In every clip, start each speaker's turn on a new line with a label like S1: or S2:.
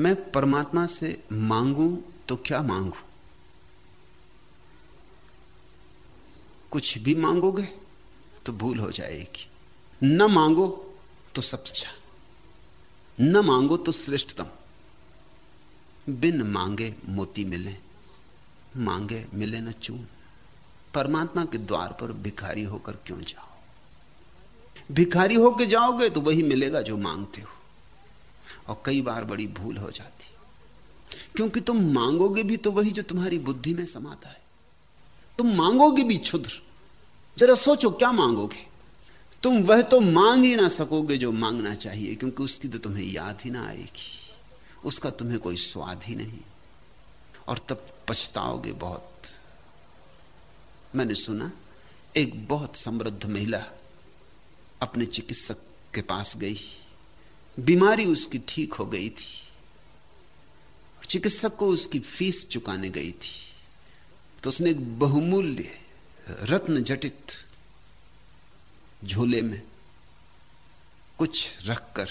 S1: मैं परमात्मा से मांगू तो क्या मांगू? कुछ भी मांगोगे तो भूल हो जाएगी। न मांगो तो सब अच्छा। न मांगो तो श्रेष्ठतम। बिन मांगे मोती मिले, मांगे मिले न चून। परमात्मा के द्वार पर भिखारी होकर क्यों जाओ? भिखारी होकर जाओगे तो वही मिलेगा जो मांगते हो। और कई बार बड़ी भूल हो जाती क्योंकि तुम मांगोगे भी तो वही जो तुम्हारी बुद्धि में समाता है। तुम मांगोगे भी क्षुद्र। जरा सोचो, क्या मांगोगे? तुम वह तो मांग ही ना सकोगे जो मांगना चाहिए, क्योंकि उसकी तो तुम्हें याद ही ना आएगी। उसका तुम्हें कोई स्वाद ही नहीं। और तब पछताओगे बहुत। मैंने सुना, एक बहुत समृद्ध महिला अपने चिकित्सक के पास गई। बीमारी उसकी ठीक हो गई थी, चिकित्सक को उसकी फ़ीस चुकाने गई थी तो उसने एक बहुमूल्य रत्न जटित झोले में कुछ रखकर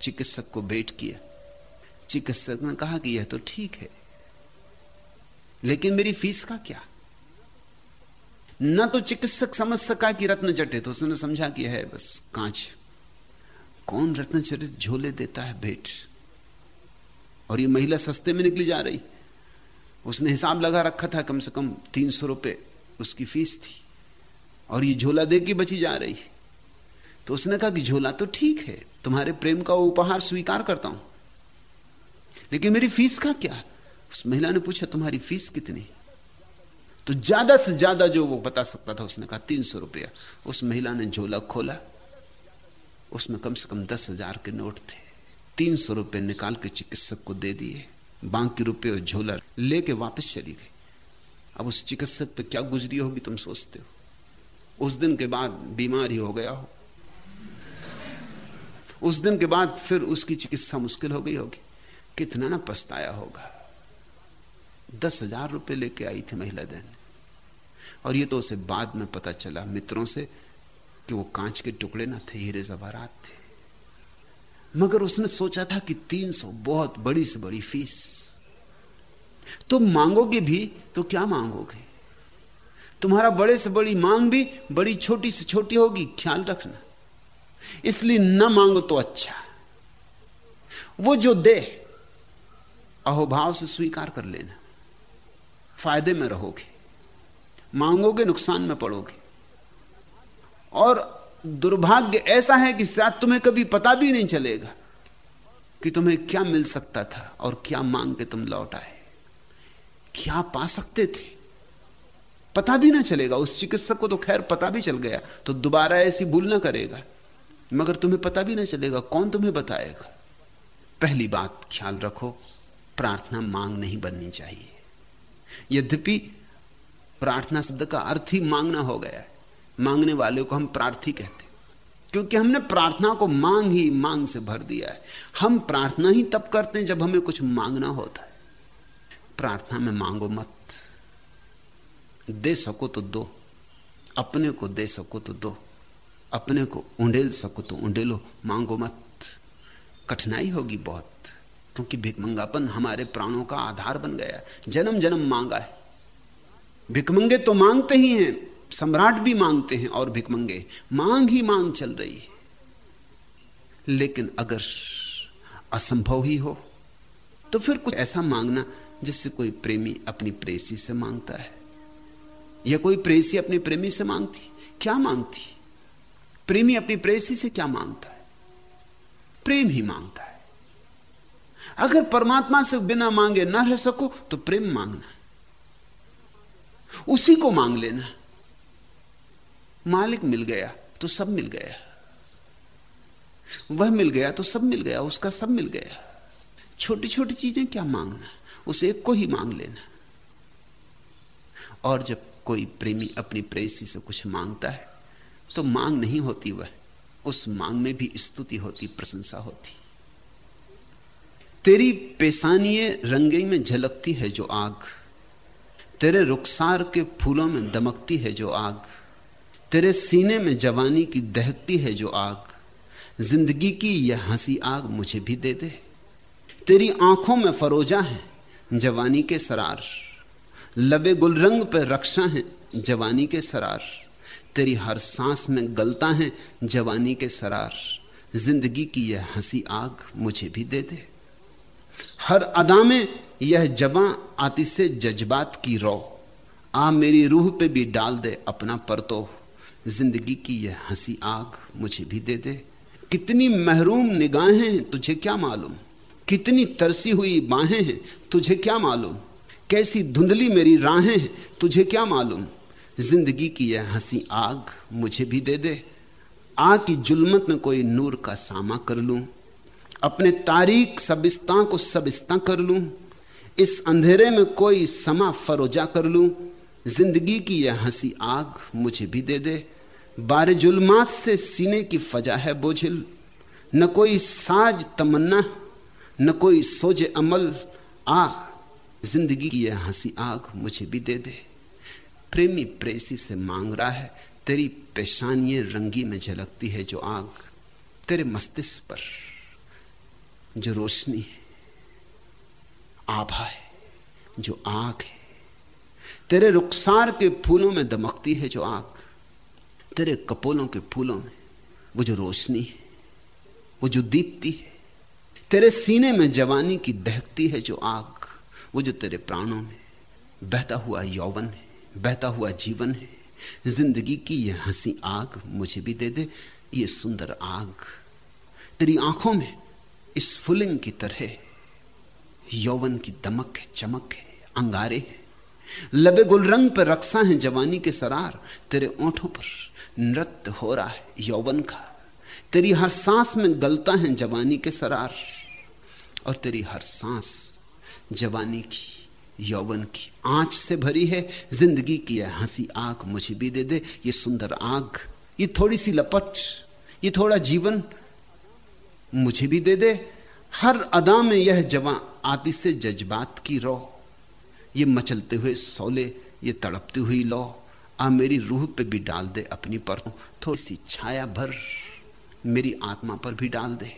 S1: चिकित्सक को भेंट किया। चिकित्सक ने कहा कि यह तो ठीक है, लेकिन मेरी फ़ीस का क्या? न तो चिकित्सक समझ सका कि रत्न जटित, उसने समझा कि है बस कांच। कौन रत्न जटित झोले देता है भेंट? और ये महिला सस्ते में निकली जा रही। उसने हिसाब लगा रखा था, कम से कम तीन सौ रुपए उसकी फ़ीस थी। और ये झोला दे के बची जा रही। तो उसने कहा कि झोला तो ठीक है, तुम्हारे प्रेम का उपहार स्वीकार करता हूँ। लेकिन मेरी फ़ीस का क्या? उस महिला ने पूछा, तुम्हारी फ़ीस कितनी? तो ज़्यादा से ज़्यादा जो वो बता सकता था, उसने कहा तीन सौ रुपया। उस महिला ने झोला खोला। उसमें कम से कम दस हज़ार के नोट थे। तीन सौ रुपये निकाल के चिकित्सक को दे दिए। बाकी रुपये और झोला लेके वापस चली गई। अब उस चिकित्सक पे क्या गुजरी होगी तुम सोचते हो? उस दिन के बाद बीमार ही हो गया हो। उस दिन के बाद फिर उसकी चिकित्सा मुश्किल हो गई होगी। कितना ना पछताया होगा। दस हज़ार रुपये लेके आई थी महिला देने। और ये तो उसे बाद में पता चला, मित्रों से कि वो कांच के टुकड़े ना थे, हीरे जवारात थे। मगर उसने सोचा था कि तीन सौ बहुत बड़ी से बड़ी फ़ीस। तुम मांगोगे भी तो क्या मांगोगे? तुम्हारा बड़े से बड़ी मांग भी बड़ी छोटी से छोटी होगी, ख्याल रखना। इसलिए न मांगो तो अच्छा। वो जो दे, अहोभाव से स्वीकार कर लेना। फ़ायदे में रहोगे। मांगोगे, नुकसान में पड़ोगे। और दुर्भाग्य ऐसा है कि शायद तुम्हें कभी पता भी नहीं चलेगा कि तुम्हें क्या मिल सकता था और क्या मांग के तुम लौट आए। क्या पा सकते थे? पता भी ना चलेगा। उस चिकित्सक को तो खैर पता भी चल गया तो दोबारा ऐसी भूल ना करेगा। मगर तुम्हें पता भी ना चलेगा, कौन तुम्हें बताएगा? पहली बात, ख्याल रखो, प्रार्थना मांग नहीं बननी चाहिए। यद्यपि प्रार्थना शब्द का अर्थ ही मांगना हो गया है। मांगने वाले को हम प्रार्थी कहते क्योंकि हमने प्रार्थना को मांग ही मांग से भर दिया है। हम प्रार्थना ही तब करते हैं जब हमें कुछ मांगना होता है। प्रार्थना में मांगो मत। दे सको तो दो। अपने को दे सको तो दो। अपने को उंडेल सको तो उंडेलो मांगो मत। कठिनाई होगी बहुत। क्योंकि भिकमंगापन हमारे प्राणों का आधार बन गया जन्म जन्म मांगा है। भिकमंगे तो मांगते ही हैं। सम्राट भी मांगते हैं और भिकमंगे मांग ही मांग चल रही है। लेकिन अगर असंभव ही हो तो फिर कुछ ऐसा मांगना जिससे कोई प्रेमी अपनी प्रेसी से माँगता है। या कोई प्रेसी अपनी प्रेमी से मांगती। क्या मांगती? प्रेमी अपनी प्रेसी से क्या माँगता है? प्रेम ही माँगता है। अगर परमात्मा से बिना मांगे ना रह सको तो प्रेम मांगना। उसी को मांग लेना। मालिक मिल गया तो सब मिल गया। वह मिल गया तो सब मिल गया, उसका सब मिल गया। छोटी छोटी चीज़ें क्या मांगना? उसे एक को ही मांग लेना। और जब कोई प्रेमी अपनी प्रेसी से कुछ माँगता है तो मांग नहीं होती वह। उस मांग में भी स्तुति होती, प्रशंसा होती। तेरी पेशानिये रंगई में झलकती है जो आग, तेरे रुखसार के फूलों में दमकती है जो आग। तेरे सीने में जवानी की दहकती है जो आग। ज़िंदगी की यह हँसी आग मुझे भी दे दे। तेरी आँखों में फरोजा है जवानी के सरार। लबे गुलरंग पर रक्षा है जवानी के सरार। तेरी हर सांस में गलता है जवानी के सरार। ज़िंदगी की यह हँसी आग मुझे भी दे दे। हर अदा में यह जबा आती से जज्बात की रो। आ मेरी रूह पे भी डाल दे अपना परतो ज़िंदगी की यह हँसी आग मुझे भी दे दे। कितनी महरूम निगाहें तुझे क्या मालूम? कितनी तरसी हुई बाहें हैं, तुझे क्या मालूम? कैसी धुंधली मेरी राहें हैं, तुझे क्या मालूम? ज़िंदगी की यह हँसी आग मुझे भी दे दे। आ की जुल्मत में कोई नूर का सामा कर लूँ। अपने तारीख सबिस्ता को सबिस्ता कर लूँ। इस अंधेरे में कोई समा फरोजा कर लूँ। ज़िंदगी की यह हँसी आग मुझे भी दे दे। बारे जुल्मात से सीने की फजा है बोझिल। न कोई साज तमन्ना, न कोई सोजे अमल। आ, ज़िंदगी की यह हँसी आग मुझे भी दे दे। प्रेमी प्रेसी से मांग रहा है, तेरी पेशानियाँ रंगी में झलकती है जो आग। तेरे मस्तिष्क पर जो रोशनी है, आभा है जो आग है। तेरे रुखसार के फूलों में दमकती है जो आग, तेरे कपोलों के फूलों में वो जो रोशनी है, वो जो दीप्ति है, तेरे सीने में जवानी की दहकती है जो आग, वो जो तेरे प्राणों में बहता हुआ यौवन है, बहता हुआ जीवन है, ज़िंदगी की यह हँसी आग मुझे भी दे दे, ये सुंदर आग, तेरी आँखों में इस फुलिंग की तरह यौवन की दमक है, चमक है, अंगारे है लबे गुलरंग पर रक्षा है जवानी के सरार, तेरे ओंठों पर नृत्य हो रहा है यौवन का। तेरी हर सांस में गलता है जवानी के सरार, और तेरी हर सांस जवानी की, यौवन की आँच से भरी है। ज़िंदगी की यह हँसी आग मुझे भी दे दे, ये सुंदर आग, ये थोड़ी सी लपट, ये थोड़ा जीवन मुझे भी दे दे। हर अदा में यह जवा आती से जज्बात की रो। ये मचलते हुए सोले, ये तड़पती हुई लो। आ मेरी रूह पे भी डाल दे अपनी पर थोड़ी सी छाया भर मेरी आत्मा पर भी डाल दे।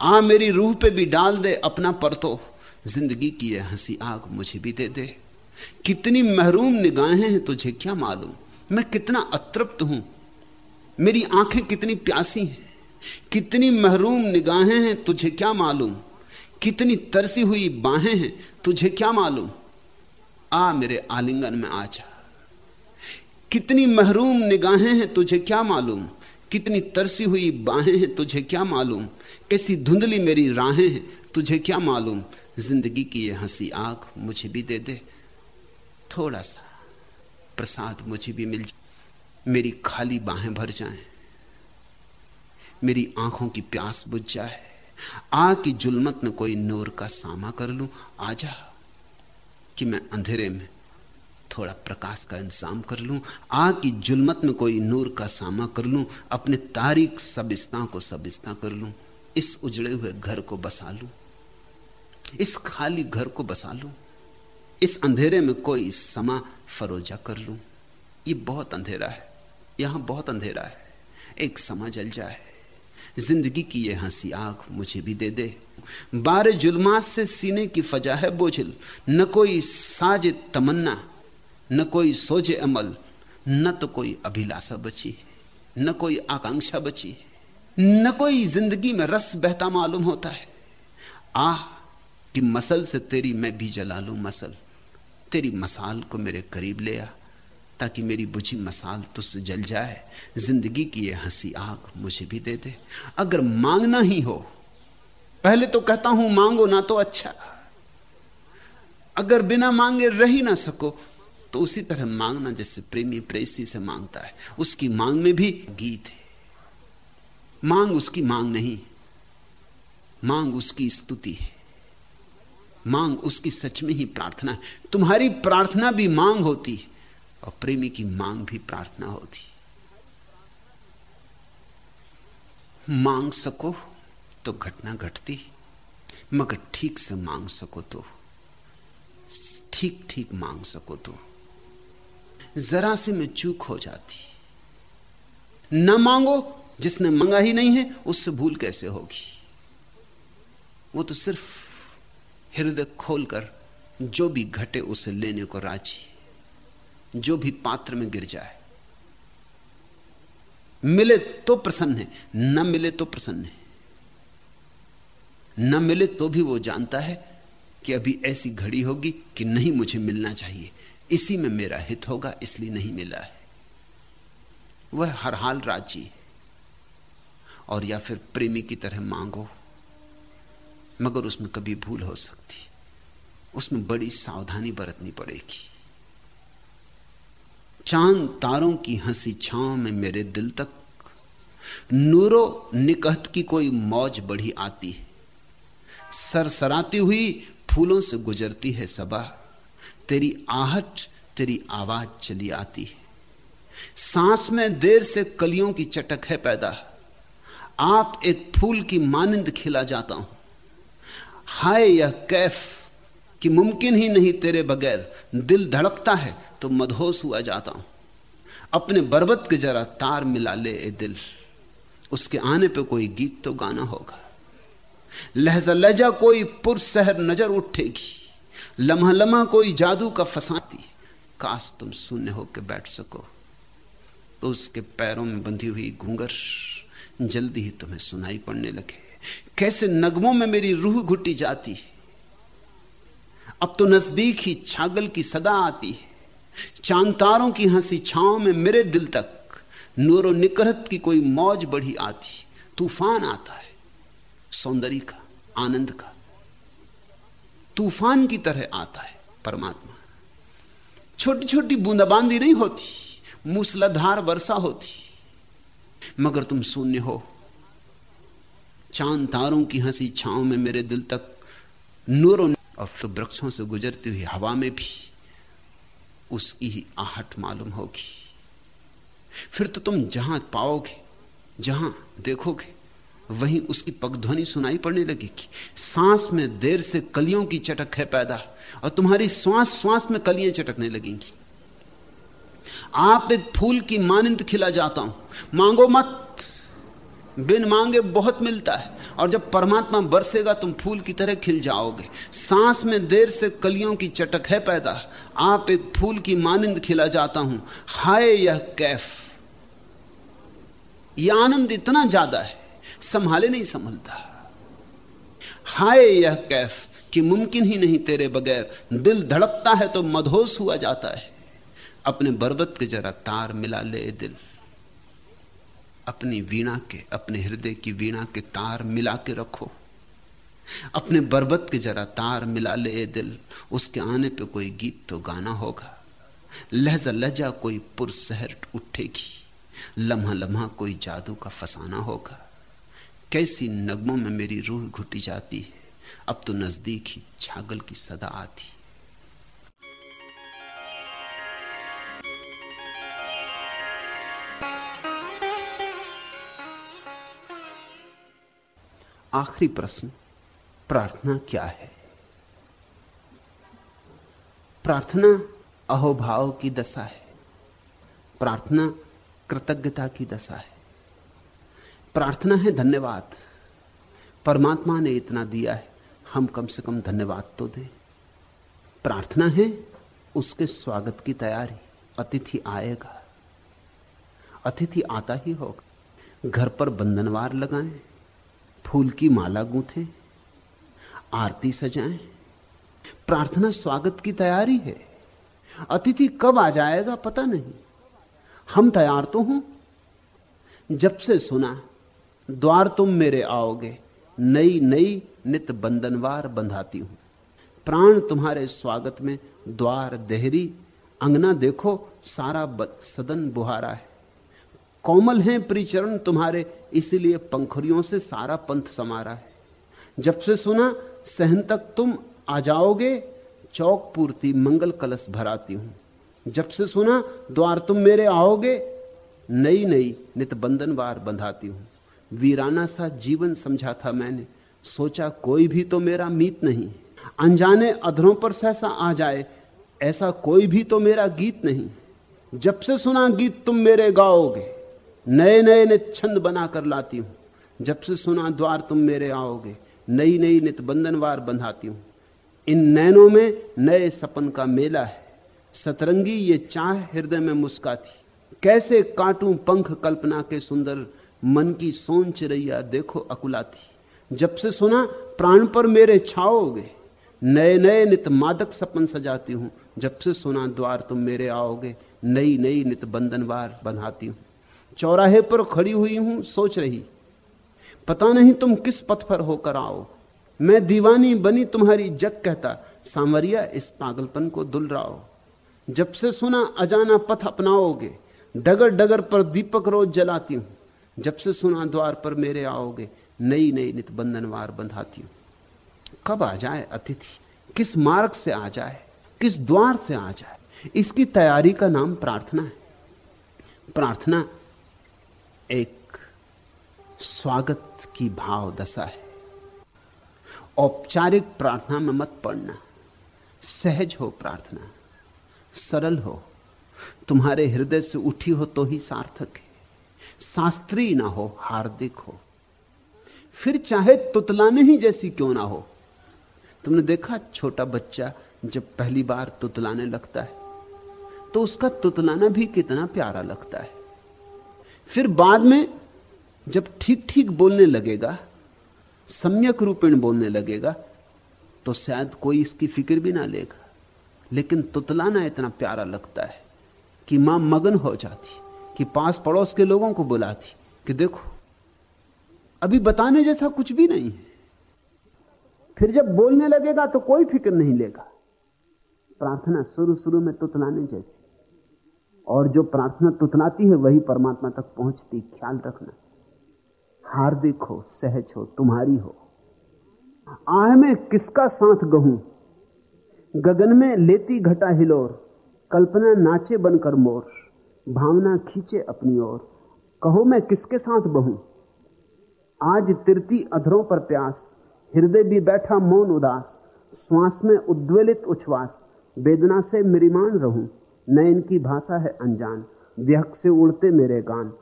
S1: आ मेरी रूह पे भी डाल दे अपना परतो। ज़िंदगी की यह हँसी आग मुझे भी दे दे। कितनी महरूम निगाहें हैं तुझे क्या मालूम? मैं कितना अतृप्त हूँ। मेरी आँखें कितनी प्यासी हैं। कितनी महरूम निगाहें हैं तुझे क्या मालूम? कितनी तरसी हुई बाहें हैं तुझे क्या मालूम? आ मेरे आलिंगन में आ जा। कितनी महरूम निगाहें हैं तुझे क्या मालूम? कितनी तरसी हुई बाहें हैं तुझे क्या मालूम? कैसी धुंधली मेरी राहें हैं तुझे क्या मालूम? ज़िंदगी की ये हँसी आग मुझे भी दे दे। थोड़ा सा प्रसाद मुझे भी मिल जाए मेरी खाली बाहें भर जाएँ। मेरी आँखों की प्यास बुझ जाए। आ की जुलमत में कोई नूर का सामा कर लूँ। आजा कि मैं अंधेरे में थोड़ा प्रकाश का इंतज़ाम कर लूँ, आग की जुलमत में कोई नूर का सामा कर लूँ, अपने तारीख सबिस्ता को सबिस्ता कर लूँ, इस उजड़े हुए घर को बसा लूँ, इस खाली घर को बसा लूँ, इस अंधेरे में कोई समा फरोजा कर लूँ। ये बहुत अंधेरा है, यहाँ बहुत अंधेरा है, एक समा जल जाए। ज़िंदगी की ये हँसी आग मुझे भी दे दे। बारे जुलमात से सीने की फजा है बोझिल। न कोई साज तमन्ना, न कोई सोजे अमल, न तो कोई अभिलाषा बची, न कोई आकांक्षा बची। न कोई ज़िंदगी में रस बहता मालूम होता है। आह, कि मसल से तेरी मैं भी जला लू मसल। तेरी मसाल को मेरे करीब ले आ। ताकि मेरी बुझी मसाल तुझसे जल जाए, ज़िंदगी की ये हँसी आग मुझे भी दे दे। अगर मांगना ही हो, पहले तो कहता हूँ, मांगो ना तो अच्छा। अगर बिना मांगे रह ही ना सको तो उसी तरह मांगना जैसे प्रेमी प्रेसी से माँगता है। उसकी मांग में भी गीत है। मांग उसकी मांग नहीं, मांग उसकी स्तुति है। मांग उसकी सच में ही प्रार्थना है। तुम्हारी प्रार्थना भी मांग होती और प्रेमी की मांग भी प्रार्थना होती। मांग सको तो घटना घटती, मगर ठीक से मांग सको तो ठीक ठीक मांग सको तो जरा से में चूक हो जाती। न मांगो, जिसने मंगा ही नहीं है, उससे भूल कैसे होगी? वो तो सिर्फ़ हृदय खोलकर, जो भी घटे उसे लेने को राज़ी। जो भी पात्र में गिर जाए। मिले तो प्रसन्न है, न मिले तो प्रसन्न है। न मिले तो भी वो जानता है कि अभी ऐसी घड़ी होगी कि नहीं मुझे मिलना चाहिए। इसी में मेरा हित होगा, इसलिए नहीं मिला है। वह हर हाल राज़ी है। और या फिर प्रेमी की तरह मांगो, मगर उसमें कभी भूल हो सकती। उसमें बड़ी सावधानी बरतनी पड़ेगी। चाँद तारों की हँसी छांव में मेरे दिल तक। नूरो निकहत की कोई मौज बढ़ी आती है। सरसराती हुई फूलों से गुजरती है सबा। तेरी आहट, तेरी आवाज़ चली आती है। सांस में देर से कलियों की चटक है पैदा। आप एक फूल की मानिंद खिला जाता हूँ। हाय यह कैफ कि मुमकिन ही नहीं तेरे बगैर। दिल धड़कता है तो मदहोश हुआ जाता हूँ। अपने बर्बत के जरा तार मिला ले ए दिल। उसके आने पे कोई गीत तो गाना होगा। लहजा लहजा कोई पुर शहर नज़र उठेगी। लम्हा लम्हा कोई जादू का फसाती काश तुम शून्य होकर बैठ सको। तो उसके पैरों में बंधी हुई घूंगर जल्दी ही तुम्हें सुनाई पड़ने लगे। कैसे नगमों में मेरी रूह घुटी जाती है। अब तो नज़दीक ही छागल की सदा आती है। चांतारों की हँसी छाओं में मेरे दिल तक नूरो निकरत की कोई मौज बढ़ी आती। तूफ़ान आता है, सौंदर्य का, आनंद का। तूफ़ान की तरह आता है परमात्मा। छोटी छोटी बूंदाबांदी नहीं होती, मूसलाधार वर्षा होती। मगर तुम शून्य हो। चाँद तारों की हँसी छाओं में मेरे दिल तक नूरों और तो वृक्षों से गुजरती हुई हवा में भी उसकी ही आहट मालूम होगी। फिर तो तुम जहाँ पाओगे, जहाँ देखोगे, वहीं उसकी पगध्वनि सुनाई पड़ने लगेगी। सांस में देर से कलियों की चटक है पैदा, और तुम्हारी श्वास श्वास में कलियाँ चटकने लगेंगी। आप एक फूल की मानिंद खिला जाता हूँ। मांगो मत। बिन मांगे बहुत मिलता है। और जब परमात्मा बरसेगा, तुम फूल की तरह खिल जाओगे। सांस में देर से कलियों की चटक है पैदा। आप एक फूल की मानिंद खिला जाता हूँ। हाय यह कैफ। यह आनंद इतना ज़्यादा है, संभाले नहीं संभलता। हाय यह कैफ कि मुमकिन ही नहीं तेरे बगैर। दिल धड़कता है तो मधोस हुआ जाता है। अपने बर्बत के जरा तार मिला ले दिल। अपनी वीणा के, अपने हृदय की वीणा के तार मिला के रखो। अपने बर्बत के जरा तार मिला ले दिल। उसके आने पे कोई गीत तो गाना होगा। लहजा लहजा कोई पुरसहर उठेगी। लम्हा लम्हा कोई जादू का फसाना होगा। कैसी नगमों में मेरी रूह घुटी जाती है। अब तो नज़दीक ही छागल की सदा आती आखिरी प्रश्न, प्रार्थना क्या है? प्रार्थना अहोभाव की दशा है। प्रार्थना कृतज्ञता की दशा है। प्रार्थना है धन्यवाद। परमात्मा ने इतना दिया है, हम कम से कम धन्यवाद तो दें। प्रार्थना है, उसके स्वागत की तैयारी, अतिथि आएगा। अतिथि आता ही होगा। घर पर बंधनवार लगाएँ। फूल की माला गूंथे, आरती सजाएँ, प्रार्थना स्वागत की तैयारी है। अतिथि कब आ जाएगा पता नहीं। हम तैयार तो हूँ। जब से सुना, द्वार तुम मेरे आओगे नई नई नित बंधनवार बंधाती हूँ। प्राण तुम्हारे स्वागत में द्वार देहरी, अंगना देखो सारा सदन बुहारा है। कोमल हैं परिचरण तुम्हारे, इसीलिए पंखुरियों से सारा पंथ समारा है। जब से सुना, सहन तक तुम आ जाओगे, चौक पूर्ति मंगल कलश भराती हूँ। जब से सुना, द्वार तुम मेरे आओगे नई नई नित बंधनवार बंधाती हूँ। वीराना सा जीवन समझा था मैंने, सोचा कोई भी तो मेरा मीत नहीं। अनजाने अधरों पर सहसा आ जाए, ऐसा कोई भी तो मेरा गीत नहीं। जब से सुना गीत तुम मेरे गाओगे नए नए नित छंद बनाकर लाती हूँ। जब से सुना द्वार तुम मेरे आओगे नई नई नित बंधनवार बंधाती हूँ। इन नैनों में नए सपन का मेला है। सतरंगी ये चाह हृदय में मुस्काती। कैसे काटूं पंख कल्पना के सुंदर, मन की सोन चिड़ैया देखो अकुलाती। जब से सुना प्राण पर मेरे छाओगे नए नए नित मादक सपन सजाती हूँ। जब से सुना द्वार तुम मेरे आओगे नई नई नित बंधनवार बंधाती हूँ। चौराहे पर खड़ी हुई हूँ, सोच रही। पता नहीं तुम किस पथ पर होकर आओ। मैं दीवानी बनी तुम्हारी जग कहता, सांवरिया, इस पागलपन को दुल रहा जब से सुना अजाना पथ अपनाओगे डगर डगर पर दीपक रोज जलाती हूँ। जब से सुना द्वार पर मेरे आओगे नई नई नित बंधनवार बंधाती हूँ। कब आ जाए अतिथि? किस मार्ग से आ जाए? किस द्वार से आ जाए? इसकी तैयारी का नाम प्रार्थना है। प्रार्थना एक स्वागत की भाव दशा है। औपचारिक प्रार्थना में मत पड़ना। सहज हो प्रार्थना। सरल हो। तुम्हारे हृदय से उठी हो तो ही सार्थक है। शास्त्रीय ना हो, हार्दिक हो। फिर चाहे तुतलाने ही जैसी क्यों ना हो। तुमने देखा छोटा बच्चा जब पहली बार तुतलाने लगता है तो उसका तुतलाना भी कितना प्यारा लगता है। फिर बाद में जब ठीक ठीक बोलने लगेगा, सम्यक रूपेण बोलने लगेगा तो शायद कोई इसकी फ़िक्र भी ना लेगा। लेकिन तुतलाना इतना प्यारा लगता है कि माँ मगन हो जाती, कि पास पड़ोस के लोगों को बुलाती, कि देखो, अभी बताने जैसा कुछ भी नहीं है। फिर जब बोलने लगेगा तो कोई फ़िक्र नहीं लेगा। प्रार्थना शुरू शुरू में तुतलाने जैसी। और जो प्रार्थना तुतनाती है, वही परमात्मा तक पहुँचती, ख्याल रखना। हार्दिक हो, सहज हो, तुम्हारी हो। आह में किसका साथ गहूं? गगन में लेती घटा हिलोर, कल्पना नाचे बनकर मोर, भावना खींचे अपनी ओर। कहो मैं किसके साथ बहूं? आज तिरती अधरों पर प्यास, हृदय भी बैठा मौन उदास, श्वास में उद्वेलित उच्छ्वास, वेदना से मिरिमान रहूँ। न की भाषा है अनजान। व्यक से उड़ते मेरे गान।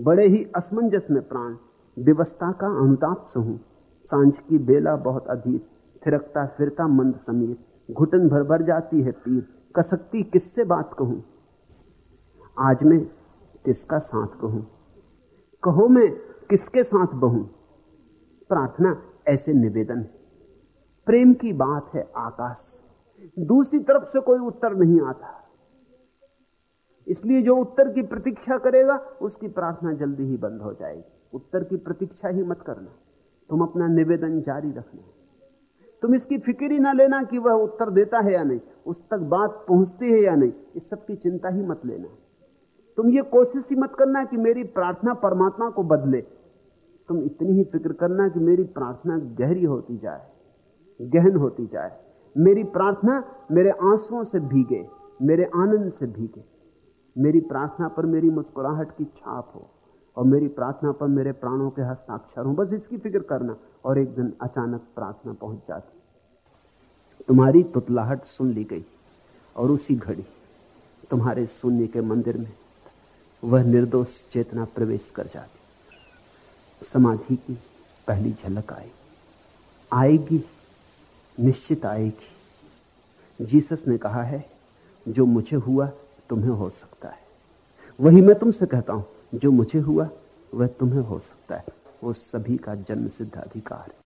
S1: बड़े ही असमंजस में प्राण। व्यवस्था का अनुताप सहूं साँझ की बेला बहुत अधीर। थिरकता फिरता मंद समीर। घुटन भर भर जाती है पीर कसकती किससे बात कहूँ? आज मैं किसका साथ कहूँ? कहो मैं किसके साथ बहूं? प्रार्थना ऐसे निवेदन। प्रेम की बात है आकाश। दूसरी तरफ़ से कोई उत्तर नहीं आता। इसलिए जो उत्तर की प्रतीक्षा करेगा, उसकी प्रार्थना जल्दी ही बंद हो जाएगी। उत्तर की प्रतीक्षा ही मत करना। तुम अपना निवेदन जारी रखना। तुम इसकी फ़िक्र ही ना लेना कि वह उत्तर देता है या नहीं। उस तक बात पहुँचती है या नहीं, इस सब की चिंता ही मत लेना। तुम ये कोशिश ही मत करना कि मेरी प्रार्थना परमात्मा को बदले। तुम इतनी ही फ़िक्र करना कि मेरी प्रार्थना गहरी होती जाए, गहन होती जाए। मेरी प्रार्थना मेरे आंसुओं से भीगे, मेरे आनंद से भीगे। मेरी प्रार्थना पर मेरी मुस्कुराहट की छाप हो और मेरी प्रार्थना पर मेरे प्राणों के हस्ताक्षर हो। बस इसकी फ़िक्र करना और एक दिन अचानक प्रार्थना पहुँच जाती। तुम्हारी तुतलाहट सुन ली गई और उसी घड़ी तुम्हारे शून्य के मंदिर में वह निर्दोष चेतना प्रवेश कर जाती। समाधि की पहली झलक आई। आएगी, निश्चित आएगी। जीसस ने कहा है, जो मुझे हुआ तुम्हें हो सकता है। वही मैं तुमसे कहता हूँ, जो मुझे हुआ, वह तुम्हें हो सकता है। वो सभी का जन्म सिद्ध अधिकार है।